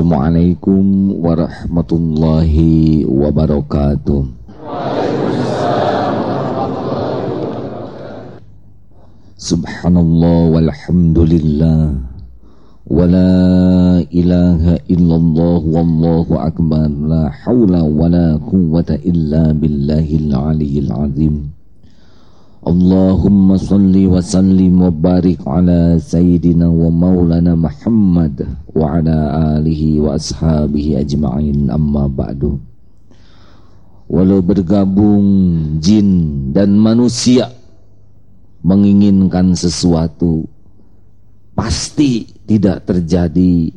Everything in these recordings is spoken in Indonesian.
Assalamualaikum warahmatullahi wabarakatuh. Subhanallah walhamdulillah wa la ilaha illallah wallahu akbar la hawla wa la quwwata illa billahil aliyyil azim. Allahumma salli wa sallim wa ala sayyidina wa maulana Muhammad wa ala alihi wa ashabihi ajma'in. Amma ba'du. Walau bergabung jin dan manusia menginginkan sesuatu pasti tidak terjadi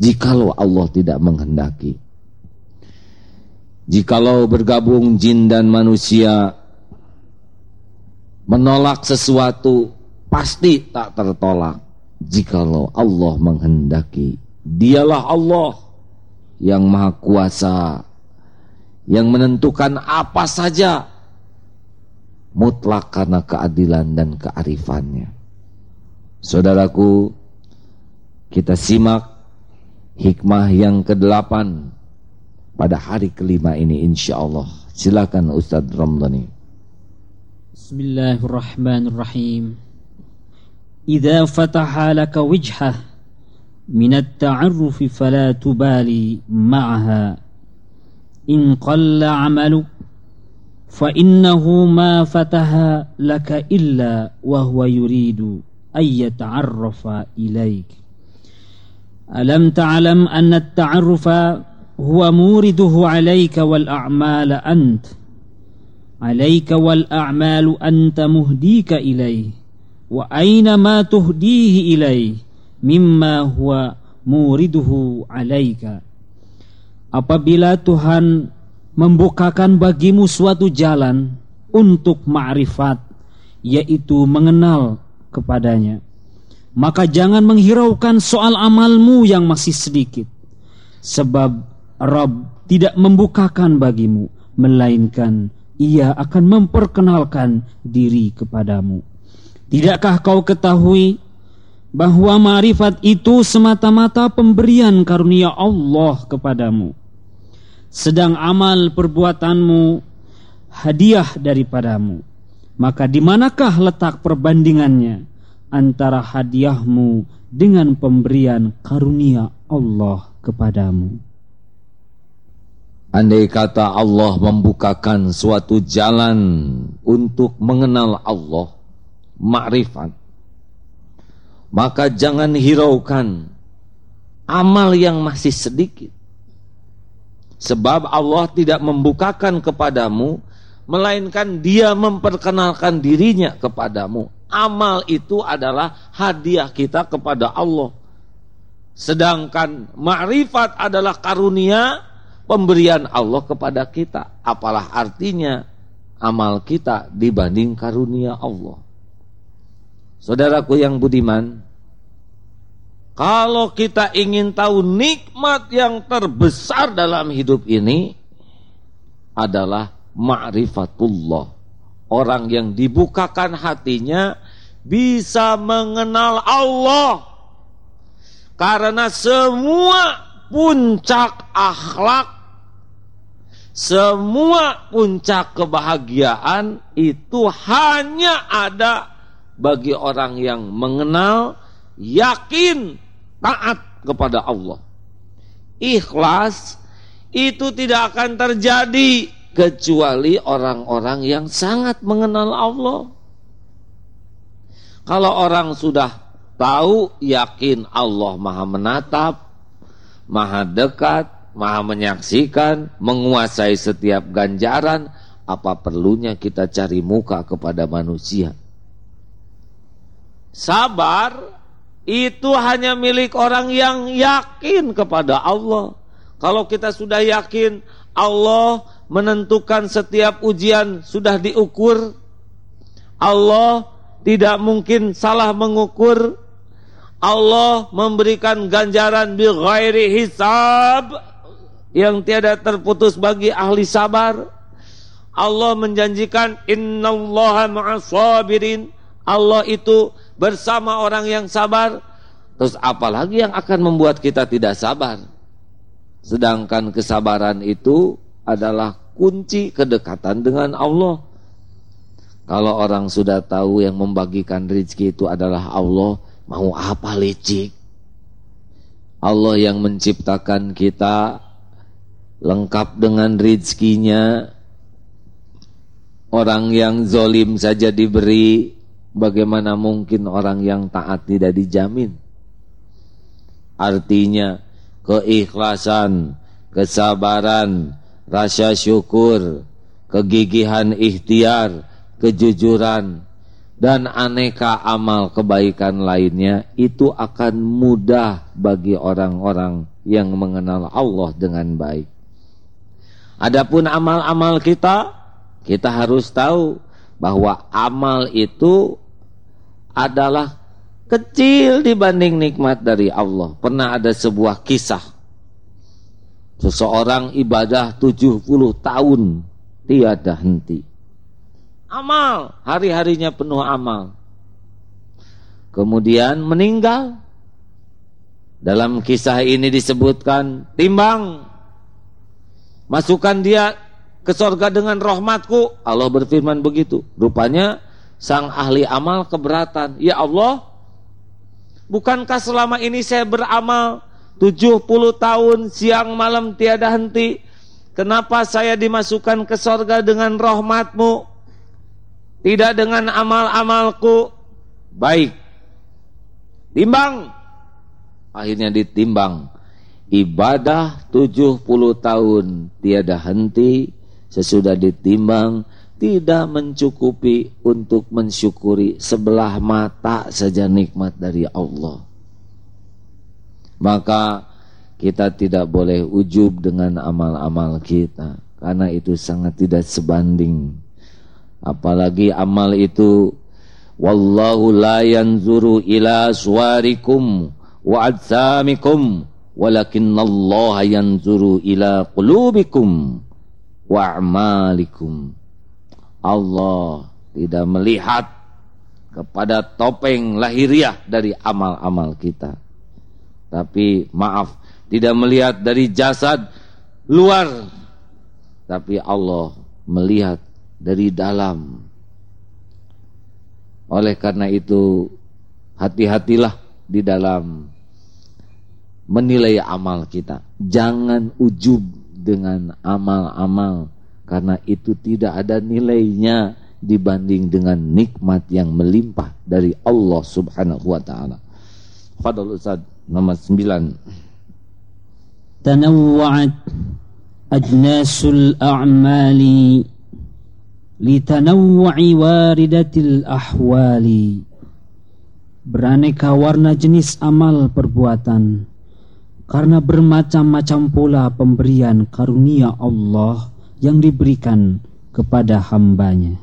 jikalau Allah tidak menghendaki. Jikalau bergabung jin dan manusia menolak sesuatu pasti tak tertolak jikalau Allah menghendaki. Dialah Allah yang maha kuasa yang menentukan apa saja mutlak karena keadilan dan kearifannya. Saudaraku, kita simak hikmah yang kedelapan pada hari kelima ini insya Allah. Silakan Ustadz Ramdhani. بسم الله الرحمن الرحيم. إذا فتح لك وجهه من التعرف فلا تبالي معها. إن قل عملك فإنه ما فتح لك إلا وهو يريد أن يتعرف إليك. ألم تعلم أن التعرف هو مورده عليك والأعمال أنت؟ عليك والأعمال أنت مهديك إليه وأينما تهديه إليه مما هو muriduhu alaika apabila Tuhan membukakan bagimu suatu jalan untuk ma'rifat yaitu mengenal kepadanya maka jangan menghiraukan soal amalmu yang masih sedikit sebab Rabb tidak membukakan bagimu melainkan ia akan memperkenalkan diri kepadamu. Tidakkah kau ketahui bahwa marifat itu semata-mata pemberian karunia Allah kepadamu. Sedang amal perbuatanmu hadiah daripadamu. Maka di manakah letak perbandingannya antara hadiahmu dengan pemberian karunia Allah kepadamu? Andai kata Allah membukakan suatu jalan untuk mengenal Allah, makrifat, maka jangan hiraukan amal yang masih sedikit. Sebab Allah tidak membukakan kepadamu, melainkan dia memperkenalkan dirinya kepadamu. Amal itu adalah hadiah kita kepada Allah. Sedangkan makrifat adalah karunia pemberian Allah kepada kita. Apalah artinya amal kita dibanding karunia Allah. Saudaraku yang budiman, kalau kita ingin tahu nikmat yang terbesar dalam hidup ini adalah ma'rifatullah. Orang yang dibukakan hatinya bisa mengenal Allah. Karena semua puncak akhlak semua puncak kebahagiaan itu hanya ada bagi orang yang mengenal, yakin, taat kepada Allah. Ikhlas itu tidak akan terjadi kecuali orang-orang yang sangat mengenal Allah. Kalau orang sudah tahu, yakin Allah Maha Menatap, Maha Dekat, maha menyaksikan, menguasai setiap ganjaran, apa perlunya kita cari muka kepada manusia? Sabar itu hanya milik orang yang yakin kepada Allah. Kalau kita sudah yakin Allah menentukan setiap ujian sudah diukur, Allah tidak mungkin salah mengukur, Allah memberikan ganjaran bi ghairi hisab yang tiada terputus bagi ahli sabar. Allah menjanjikan innallaha ma'as sabirin. Allah itu bersama orang yang sabar. Terus apalagi yang akan membuat kita tidak sabar? Sedangkan kesabaran itu adalah kunci kedekatan dengan Allah. Kalau orang sudah tahu yang membagikan rezeki itu adalah Allah, mau apa licik? Allah yang menciptakan kita lengkap dengan rezekinya. Orang yang zolim saja diberi, bagaimana mungkin orang yang taat tidak dijamin? Artinya keikhlasan, kesabaran, rasa syukur, kegigihan ikhtiar, kejujuran, dan aneka amal kebaikan lainnya itu akan mudah bagi orang-orang yang mengenal Allah dengan baik. Adapun amal-amal kita, kita harus tahu bahwa amal itu adalah kecil dibanding nikmat dari Allah. Pernah ada sebuah kisah. Seseorang ibadah 70 tahun tiada henti. Amal, hari-harinya penuh amal. Kemudian meninggal. Dalam kisah ini disebutkan timbang. Masukkan dia ke sorga dengan rahmatku. Allah berfirman begitu. Rupanya sang ahli amal keberatan. Ya Allah, Bukankah selama ini saya beramal 70 tahun siang malam tiada henti Kenapa saya dimasukkan ke sorga dengan rahmatmu Tidak dengan amal-amalku Baik Timbang Akhirnya ditimbang Ibadah 70 tahun tiada henti Sesudah ditimbang tidak mencukupi untuk mensyukuri sebelah mata saja nikmat dari Allah. Maka kita tidak boleh ujub dengan amal-amal kita karena itu sangat tidak sebanding. Apalagi amal itu wallahu la yanzuru ila suwarikum wa ajsamikum walakinallaha yanzuru ila qulubikum wa a'malikum. Allah tidak melihat kepada topeng lahiriah dari amal-amal kita. Tapi maaf, tidak melihat dari jasad luar. Tapi Allah melihat dari dalam. Oleh karena itu, hati-hatilah di dalam menilai amal kita. Jangan ujub dengan amal-amal karena itu tidak ada nilainya dibanding dengan nikmat yang melimpah dari Allah Subhanahu wa taala. Fadal Ustaz nomor 9. Tanawwa'at ajnasul a'mali litanawwa'i waridatil ahwali. Beraneka warna jenis amal perbuatan karena bermacam-macam pula pemberian karunia Allah yang diberikan kepada hambanya.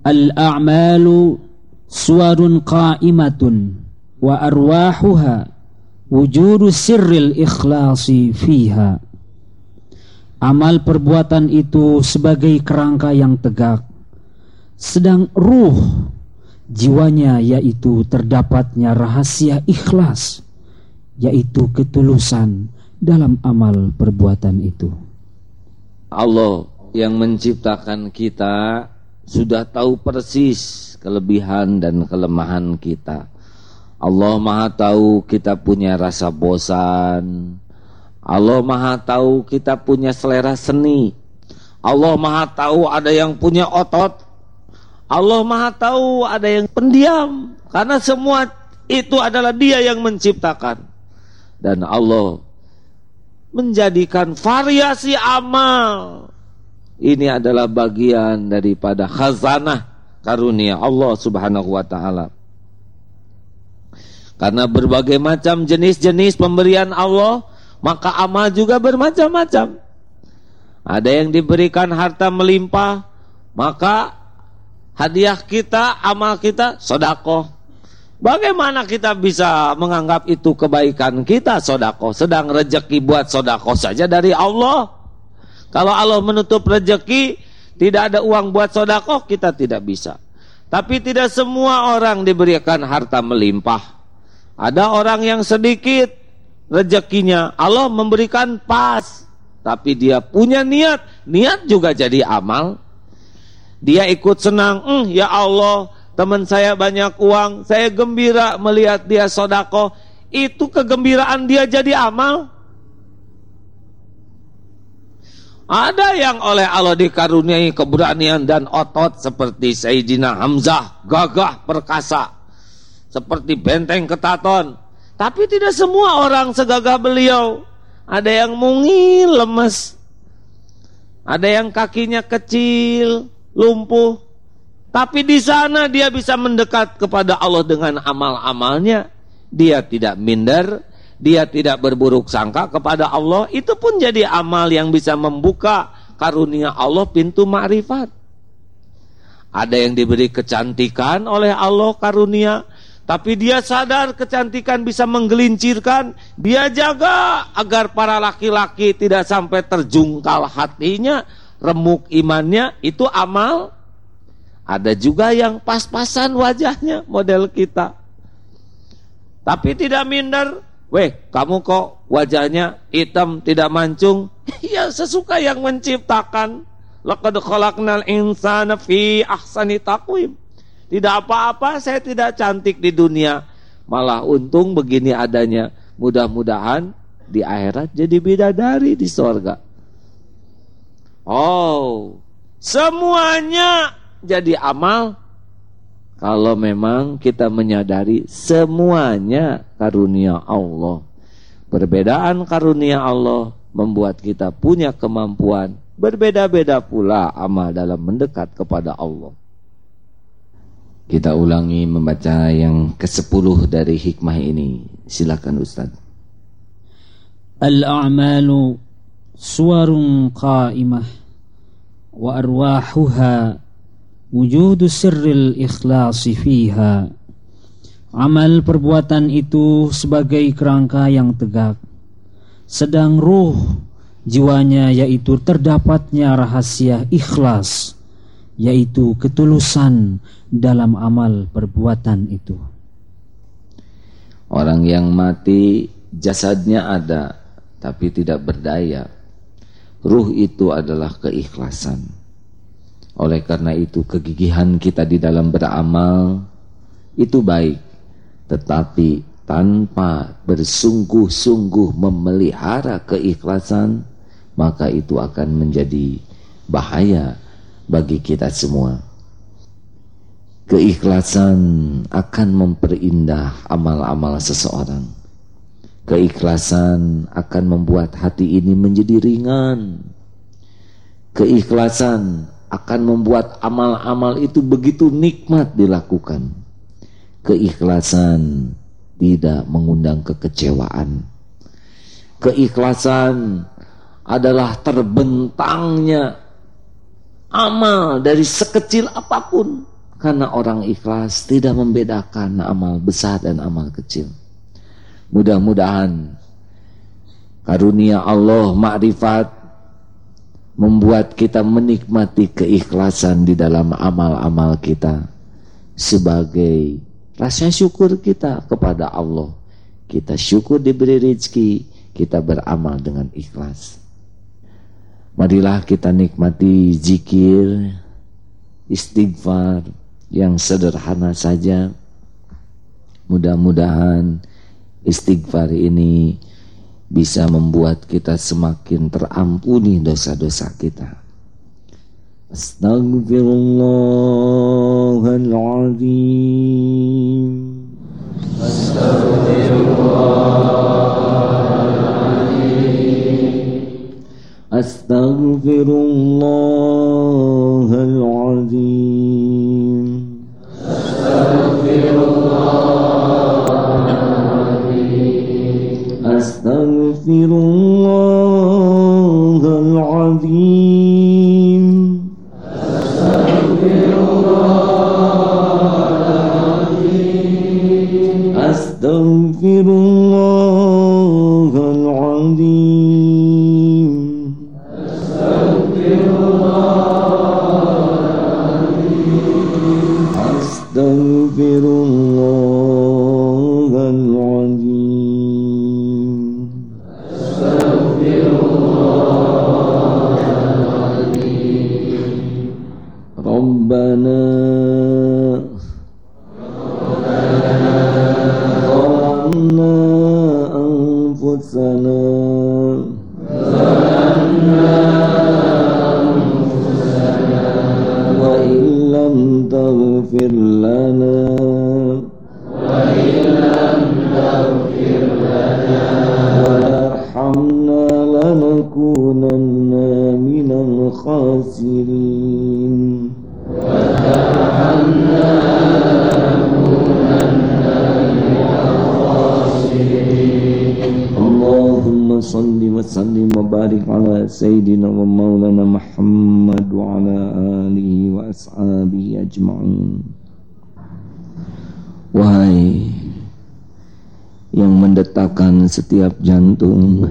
Al-a'malu suwarun qa'imatun wa arwahuha wujudu sirril ikhlasi fiha. Amal perbuatan itu sebagai kerangka yang tegak. Sedang ruh jiwanya yaitu terdapatnya rahasia ikhlas yaitu ketulusan dalam amal perbuatan itu. Allah yang menciptakan kita sudah tahu persis kelebihan dan kelemahan kita. Allah Maha tahu kita punya rasa bosan. Allah Maha tahu kita punya selera seni. Allah Maha tahu ada yang punya otot. Allah Maha tahu ada yang pendiam. Karena semua itu adalah Dia yang menciptakan. Dan Allah menjadikan variasi amal. Ini adalah bagian daripada khazanah karunia Allah Subhanahu wa taala. Karena berbagai macam jenis-jenis pemberian Allah, maka amal juga bermacam-macam. Ada yang diberikan harta melimpah, maka hadiah kita, amal kita, sodakoh. Bagaimana kita bisa menganggap itu kebaikan kita sodako Sedang rejeki buat sodako saja dari Allah. Kalau Allah menutup rejeki Tidak ada uang buat sodako Kita tidak bisa. Tapi tidak semua orang diberikan harta melimpah. Ada orang yang sedikit rezekinya, Allah memberikan pas, tapi dia punya niat, niat juga jadi amal. Dia ikut senang, mm, ya Allah, teman saya banyak uang, saya gembira melihat dia sodako, itu kegembiraan dia jadi amal. Ada yang oleh Allah dikaruniai keberanian dan otot seperti Sayyidina Hamzah, gagah perkasa, seperti benteng ketaton. Tapi tidak semua orang segagah beliau. Ada yang mungil, lemes. Ada yang kakinya kecil, lumpuh. Tapi di sana dia bisa mendekat kepada Allah dengan amal-amalnya. Dia tidak minder, dia tidak berburuk sangka kepada Allah, itu pun jadi amal yang bisa membuka karunia Allah pintu makrifat. Ada yang diberi kecantikan oleh Allah karunia, tapi dia sadar kecantikan bisa menggelincirkan, dia jaga agar para laki-laki tidak sampai terjungkal hatinya, remuk imannya, itu amal. Ada juga yang pas-pasan wajahnya model kita. Tapi tidak minder, Weh, kamu kok wajahnya hitam tidak mancung? ya sesuka yang menciptakan. Laqad khalaqnal insana fi ahsani taqwim. Tidak apa-apa, saya tidak cantik di dunia. Malah untung begini adanya. Mudah-mudahan di akhirat jadi bidadari di sorga. Oh, semuanya jadi amal kalau memang kita menyadari semuanya karunia Allah. Perbedaan karunia Allah membuat kita punya kemampuan berbeda-beda pula amal dalam mendekat kepada Allah. Kita ulangi membaca yang ke-10 dari hikmah ini. Silakan Ustaz. Al-a'malu suwarun qa'imah wa arwahuha wujudu sirril ikhlasi fiha. Amal perbuatan itu sebagai kerangka yang tegak. Sedang ruh jiwanya yaitu terdapatnya rahasia ikhlas yaitu ketulusan dalam amal perbuatan itu. Orang yang mati jasadnya ada tapi tidak berdaya. Ruh itu adalah keikhlasan oleh karena itu kegigihan kita di dalam beramal itu baik. Tetapi tanpa bersungguh-sungguh memelihara keikhlasan maka itu akan menjadi bahaya bagi kita semua. Keikhlasan akan memperindah amal-amal seseorang. Keikhlasan akan membuat hati ini menjadi ringan. Keikhlasan akan membuat amal-amal itu begitu nikmat dilakukan. Keikhlasan tidak mengundang kekecewaan. Keikhlasan adalah terbentangnya amal dari sekecil apa pun. Karena orang ikhlas tidak membedakan amal besar dan amal kecil. Mudah-mudahan karunia Allah makrifat membuat kita menikmati keikhlasan di dalam amal-amal kita sebagai rasa syukur kita kepada Allah. Kita syukur diberi rezeki, kita beramal dengan ikhlas. Marilah kita nikmati zikir, istighfar yang sederhana saja. Mudah-mudahan istighfar ini bisa membuat kita semakin terampuni dosa-dosa kita. Astagfirullahaladzim. Astagfirullahaladzim. Astagfirullahaladzim. Astagfirullah. أستغفر ربنا على سيدنا ومولانا محمد وعلى آله وأصحابه أجمعين Wahai yang mendetakkan setiap jantung,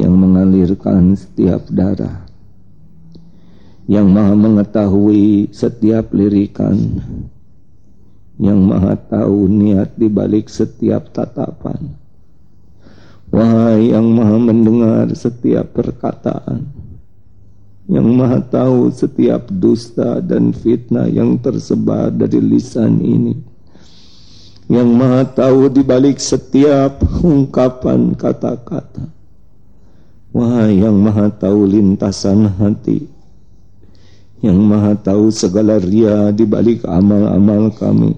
yang mengalirkan setiap darah, yang maha mengetahui setiap lirikan, yang maha tahu niat di balik setiap tatapan. Wahai yang maha mendengar setiap perkataan, yang maha tahu setiap dusta dan fitnah yang tersebar dari lisan ini yang maha tahu di balik setiap ungkapan kata-kata. Wahai yang maha tahu lintasan hati, yang maha tahu segala ria di balik amal-amal kami,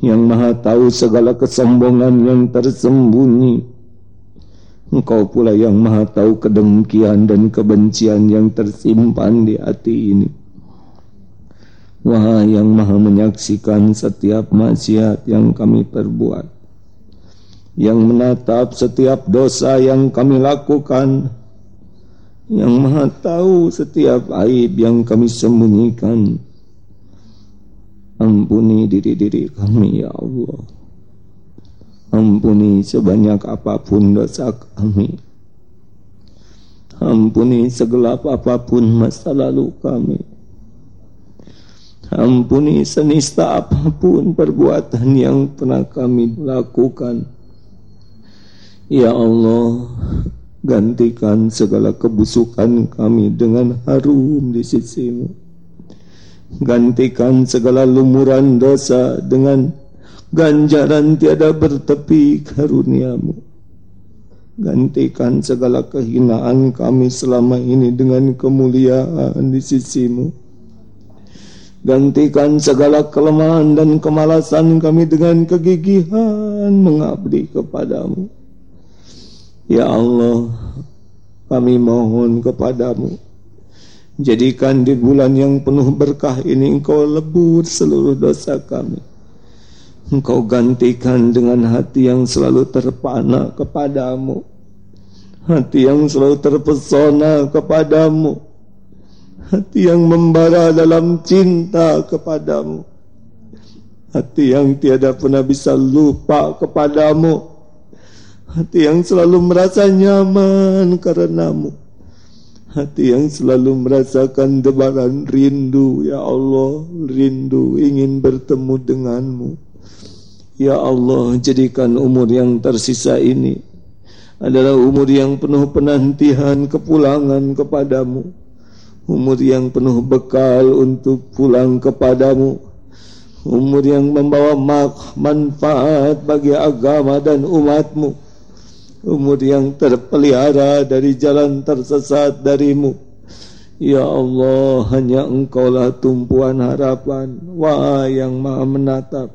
yang maha tahu segala kesombongan yang tersembunyi, Engkau pula yang maha tahu kedengkian dan kebencian yang tersimpan di hati ini. Wahai yang maha menyaksikan setiap maksiat yang kami perbuat. Yang menatap setiap dosa yang kami lakukan. Yang maha tahu setiap aib yang kami sembunyikan Ampuni diri-diri kami ya Allah Ampuni sebanyak apa pun dosa kami Ampuni segelap apa pun masa lalu kami Ampuni senista apa pun perbuatan yang pernah kami lakukan. Ya Allah, gantikan segala kebusukan kami dengan harum di sisimu. Gantikan segala lumuran dosa dengan ganjaran tiada bertepi karuniamu. Gantikan segala kehinaan kami selama ini dengan kemuliaan di sisimu. Gantikan segala kelemahan dan kemalasan kami dengan kegigihan mengabdi kepadamu. Ya Allah, kami mohon kepadamu. Jadikan di bulan yang penuh berkah ini engkau lebur seluruh dosa kami. Engkau gantikan dengan hati yang selalu terpana kepadamu. Hati yang selalu terpesona kepadamu hati yang membara dalam cinta kepadamu hati yang tiada pernah bisa lupa kepadamu hati yang selalu merasa nyaman karenamu hati yang selalu merasakan debaran rindu ya Allah rindu ingin bertemu denganmu. Ya Allah jadikan umur yang tersisa ini adalah umur yang penuh penantian kepulangan kepadamu umur yang penuh bekal untuk pulang kepadamu umur yang membawa manfaat bagi agama dan umatmu umur yang terpelihara dari jalan tersesat darimu. Ya Allah hanya engkaulah tumpuan harapan Wah yang maha menatap.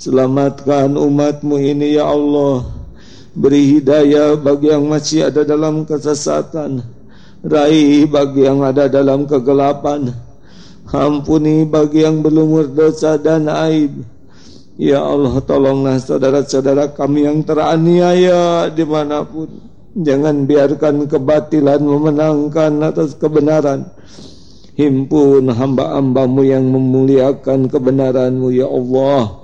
Selamatkan umatmu ini ya Allah. Beri hidayah bagi yang masih ada dalam kesesatan. Raih bagi yang ada dalam kegelapan. Ampuni bagi yang belum berdosa dan aib Ya Allah tolonglah saudara-saudara kami yang teraniaya dimanapun. Jangan biarkan kebatilan memenangkan atas kebenaran. Himpun hamba-hambamu yang memuliakan kebenaranmu Ya Allah.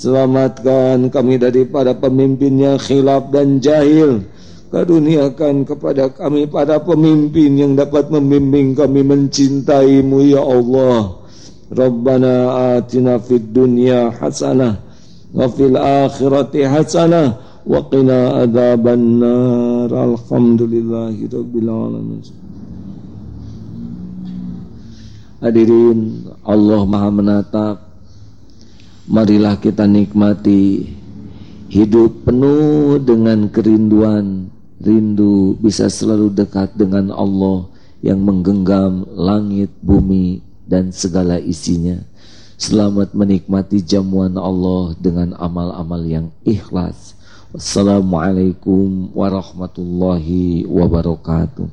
Selamatkan kami daripada pemimpin yang khilaf dan jahil. Karuniakan kepada kami para pemimpin yang dapat membimbing kami mencintaimu ya Allah. Rabbana atina fid dunya hasanah wa fil akhirati hasanah wa qina adzaban nar. Alamin. Hadirin Allah Maha menatap Marilah kita nikmati hidup penuh dengan kerinduan rindu bisa selalu dekat dengan Allah yang menggenggam langit, bumi, dan segala isinya. Selamat menikmati jamuan Allah dengan amal-amal yang ikhlas. Wassalamualaikum warahmatullahi wabarakatuh.